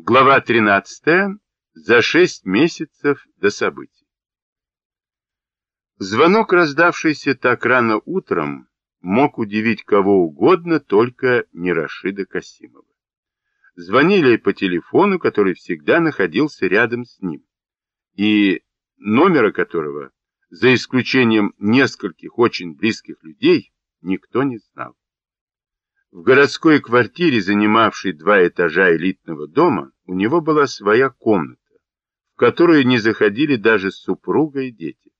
Глава 13. За шесть месяцев до событий. Звонок, раздавшийся так рано утром, мог удивить кого угодно, только не Рашида Касимова. Звонили по телефону, который всегда находился рядом с ним, и номера которого, за исключением нескольких очень близких людей, никто не знал. В городской квартире, занимавшей два этажа элитного дома, у него была своя комната, в которую не заходили даже супруга и дети.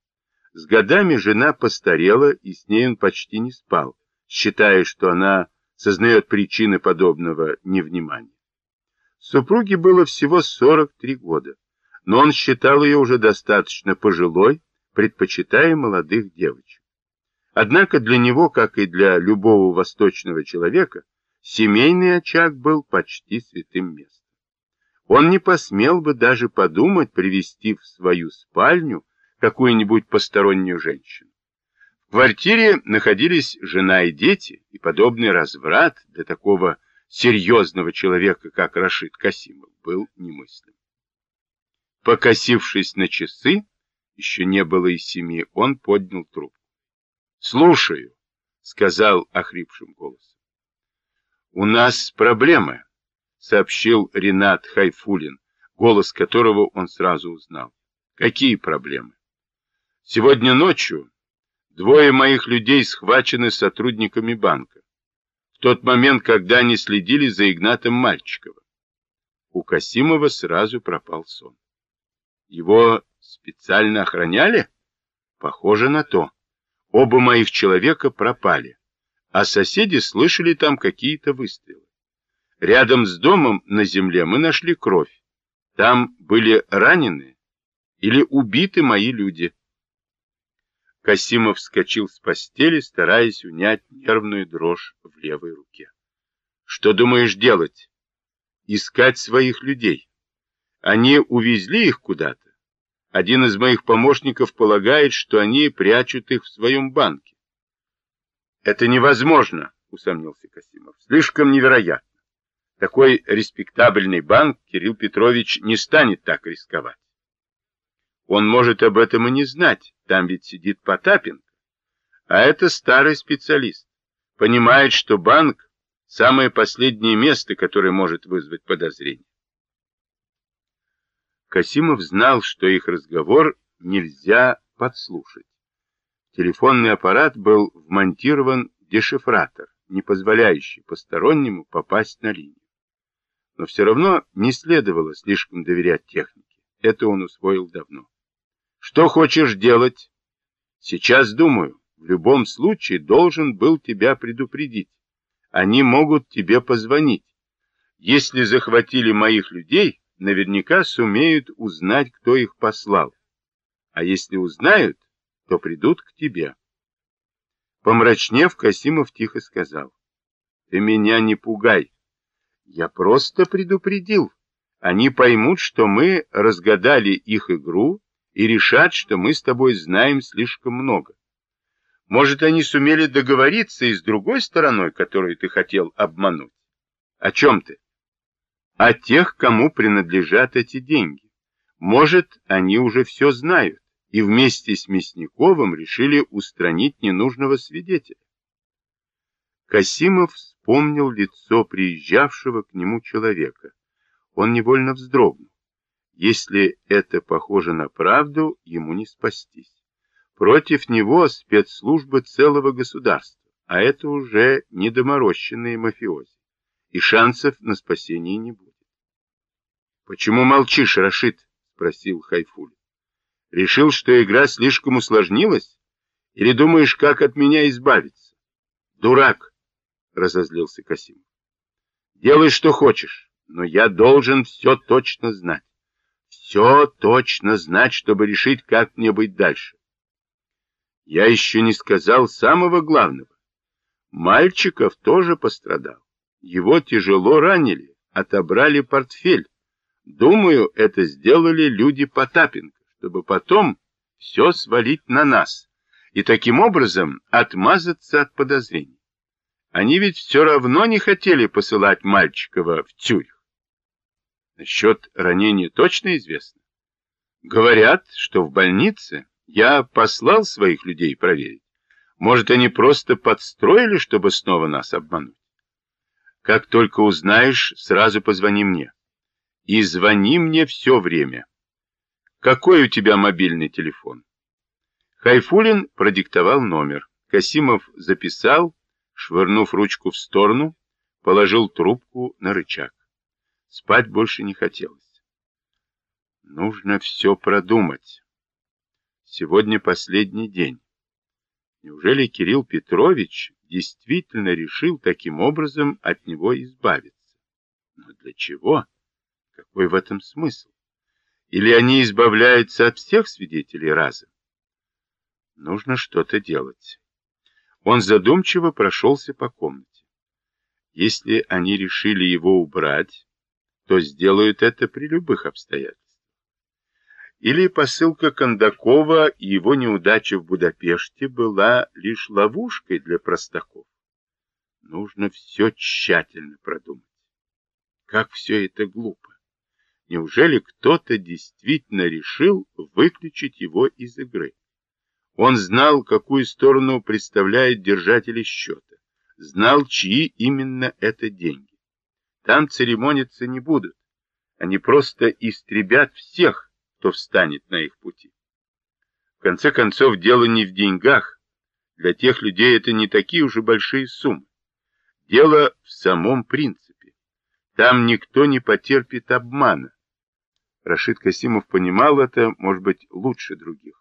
С годами жена постарела, и с ней он почти не спал, считая, что она сознает причины подобного невнимания. Супруге было всего 43 года, но он считал ее уже достаточно пожилой, предпочитая молодых девочек. Однако для него, как и для любого восточного человека, семейный очаг был почти святым местом. Он не посмел бы даже подумать привести в свою спальню какую-нибудь постороннюю женщину. В квартире находились жена и дети, и подобный разврат для такого серьезного человека, как Рашид Касимов, был немыслим. Покосившись на часы, еще не было и семи, он поднял трубку. Слушаю, сказал охрипшим голосом. У нас проблемы, сообщил Ренат Хайфулин, голос которого он сразу узнал. Какие проблемы? Сегодня ночью двое моих людей схвачены сотрудниками банка. В тот момент, когда они следили за Игнатом Мальчиковым. У Касимова сразу пропал сон. Его специально охраняли? Похоже на то. Оба моих человека пропали, а соседи слышали там какие-то выстрелы. Рядом с домом на земле мы нашли кровь. Там были ранены или убиты мои люди. Касимов вскочил с постели, стараясь унять нервную дрожь в левой руке. Что думаешь делать? Искать своих людей. Они увезли их куда-то. Один из моих помощников полагает, что они прячут их в своем банке. Это невозможно, усомнился Касимов. Слишком невероятно. Такой респектабельный банк Кирилл Петрович не станет так рисковать. Он может об этом и не знать, там ведь сидит Потапенко. А это старый специалист. Понимает, что банк – самое последнее место, которое может вызвать подозрение. Касимов знал, что их разговор нельзя подслушать. Телефонный аппарат был вмонтирован дешифратор, не позволяющий постороннему попасть на линию. Но все равно не следовало слишком доверять технике. Это он усвоил давно. Что хочешь делать? Сейчас думаю, в любом случае должен был тебя предупредить. Они могут тебе позвонить. Если захватили моих людей, наверняка сумеют узнать, кто их послал. А если узнают, то придут к тебе. Помрачнев, Касимов тихо сказал. Ты меня не пугай. Я просто предупредил. Они поймут, что мы разгадали их игру и решат, что мы с тобой знаем слишком много. Может, они сумели договориться и с другой стороной, которую ты хотел обмануть? О чем ты? О тех, кому принадлежат эти деньги. Может, они уже все знают и вместе с Мясниковым решили устранить ненужного свидетеля. Касимов вспомнил лицо приезжавшего к нему человека. Он невольно вздрогнул. Если это похоже на правду, ему не спастись. Против него спецслужбы целого государства, а это уже недоморощенные мафиози, и шансов на спасение не будет. «Почему молчишь, Рашид?» — спросил Хайфуль. «Решил, что игра слишком усложнилась? Или думаешь, как от меня избавиться?» «Дурак!» — разозлился Касим. «Делай, что хочешь, но я должен все точно знать. Все точно знать, чтобы решить, как мне быть дальше. Я еще не сказал самого главного. Мальчиков тоже пострадал. Его тяжело ранили, отобрали портфель. Думаю, это сделали люди Потапенко, чтобы потом все свалить на нас и таким образом отмазаться от подозрений. Они ведь все равно не хотели посылать Мальчикова в Цюрих. Насчет ранения точно известно? Говорят, что в больнице я послал своих людей проверить. Может, они просто подстроили, чтобы снова нас обмануть? Как только узнаешь, сразу позвони мне. И звони мне все время. Какой у тебя мобильный телефон? Хайфулин продиктовал номер. Касимов записал, швырнув ручку в сторону, положил трубку на рычаг. Спать больше не хотелось. Нужно все продумать. Сегодня последний день. Неужели Кирилл Петрович действительно решил таким образом от него избавиться? Но для чего? Какой в этом смысл? Или они избавляются от всех свидетелей разом? Нужно что-то делать. Он задумчиво прошелся по комнате. Если они решили его убрать, то сделают это при любых обстоятельствах. Или посылка Кондакова и его неудача в Будапеште была лишь ловушкой для простаков. Нужно все тщательно продумать. Как все это глупо. Неужели кто-то действительно решил выключить его из игры? Он знал, какую сторону представляет держатель счета, знал, чьи именно это деньги. Там церемониться не будут, они просто истребят всех, кто встанет на их пути. В конце концов, дело не в деньгах, для тех людей это не такие уже большие суммы. Дело в самом принципе. Там никто не потерпит обмана. Рашид Касимов понимал это, может быть, лучше других.